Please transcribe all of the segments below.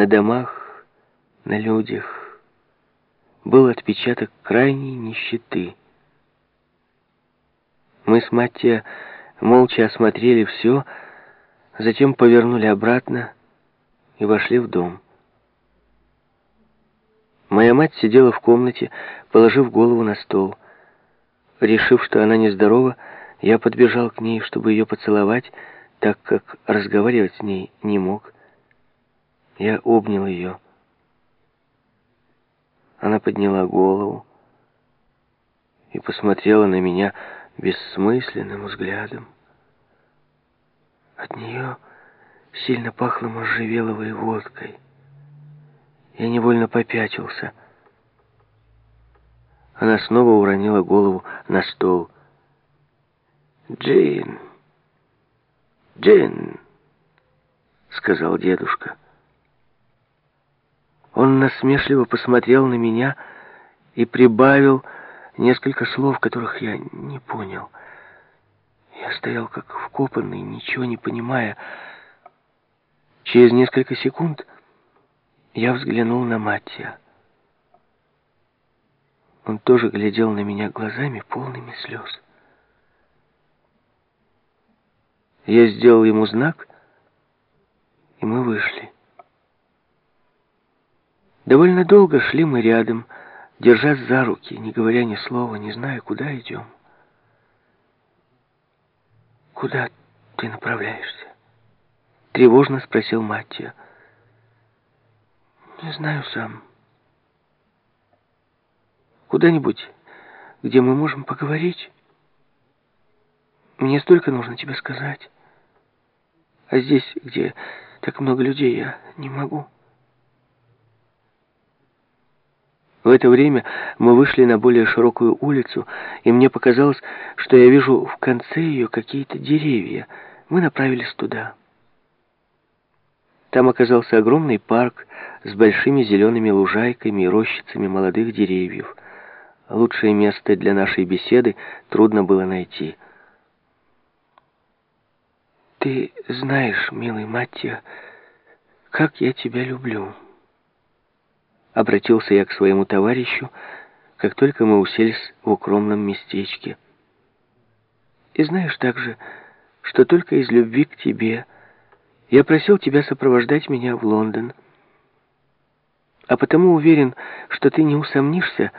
на домах, на людях был отпечаток крайней нищеты. Мы с Маттия молча осмотрели все, затем повернули обратно и вошли в дом. Моя мать сидела в комнате, положив голову на стол. Решив, что она нездорова, я подбежал к ней, чтобы ее поцеловать, так как разговаривать с ней не мог. Я обнял ее. Она подняла голову и посмотрела на меня бессмысленным взглядом. От нее сильно пахло можжевеловой водкой. Я невольно попятился. Она снова уронила голову на стол. «Джин! Джин!» — сказал дедушка. Он насмешливо посмотрел на меня и прибавил несколько слов, которых я не понял. Я стоял как вкопанный, ничего не понимая. Через несколько секунд я взглянул на Маттия. Он тоже глядел на меня глазами, полными слез. Я сделал ему знак, и мы вышли. Довольно долго шли мы рядом, держась за руки, не говоря ни слова, не зная, куда идем. «Куда ты направляешься?» Тревожно спросил Маттия. «Не знаю сам. Куда-нибудь, где мы можем поговорить. Мне столько нужно тебе сказать. А здесь, где так много людей, я не могу». В это время мы вышли на более широкую улицу, и мне показалось, что я вижу в конце ее какие-то деревья. Мы направились туда. Там оказался огромный парк с большими зелеными лужайками и рощицами молодых деревьев. Лучшее место для нашей беседы трудно было найти. «Ты знаешь, милый Маттия, как я тебя люблю». Обратился я к своему товарищу, как только мы уселись в укромном местечке. И знаешь также, что только из любви к тебе я просил тебя сопровождать меня в Лондон. А потому уверен, что ты не усомнишься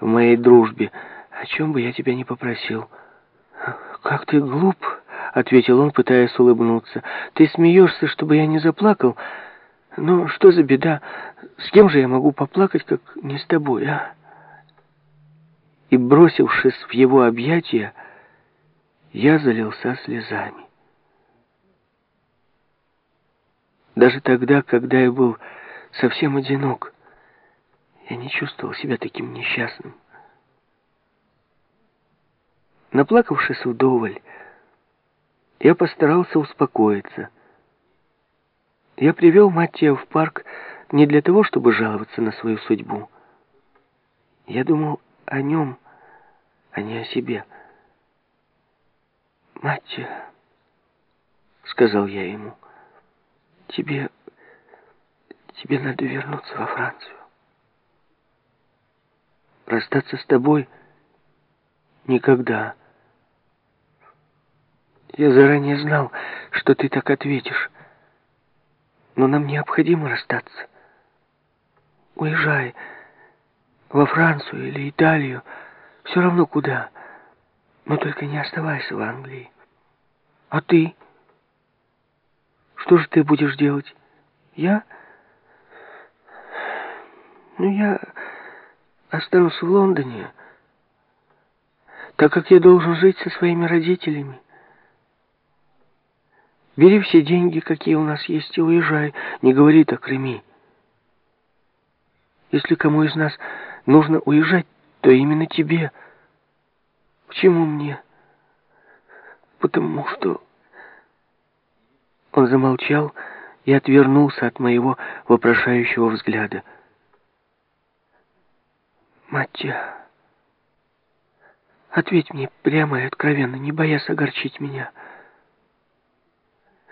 в моей дружбе, о чем бы я тебя не попросил. «Как ты глуп!» — ответил он, пытаясь улыбнуться. «Ты смеешься, чтобы я не заплакал?» Ну, что за беда? С кем же я могу поплакать, как не с тобой, а? И, бросившись в его объятия, я залился слезами. Даже тогда, когда я был совсем одинок, я не чувствовал себя таким несчастным. Наплакавшись вдоволь, я постарался успокоиться — я привел Маттия в парк не для того, чтобы жаловаться на свою судьбу. Я думал о нем, а не о себе. «Маттия», — сказал я ему, — «тебе... тебе надо вернуться во Францию. Расстаться с тобой никогда. Я заранее знал, что ты так ответишь» но нам необходимо расстаться. Уезжай во Францию или Италию, все равно куда, но только не оставайся в Англии. А ты? Что же ты будешь делать? Я? Ну, я останусь в Лондоне, так как я должен жить со своими родителями. Бери все деньги, какие у нас есть, и уезжай. Не говори так, Реми. Если кому из нас нужно уезжать, то именно тебе. Почему мне? Потому что... Он замолчал и отвернулся от моего вопрошающего взгляда. Матья, ответь мне прямо и откровенно, не боясь огорчить меня. —